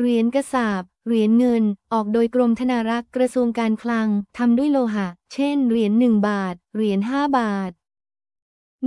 เหรียญกระสาบ เหรียญเงิน ออกโดยกรมธนารักษ์กระทรวงการคลัง ทำด้วยโลหะ เช่น เหรียญหนึ่งบาท เหรียญห้าบาท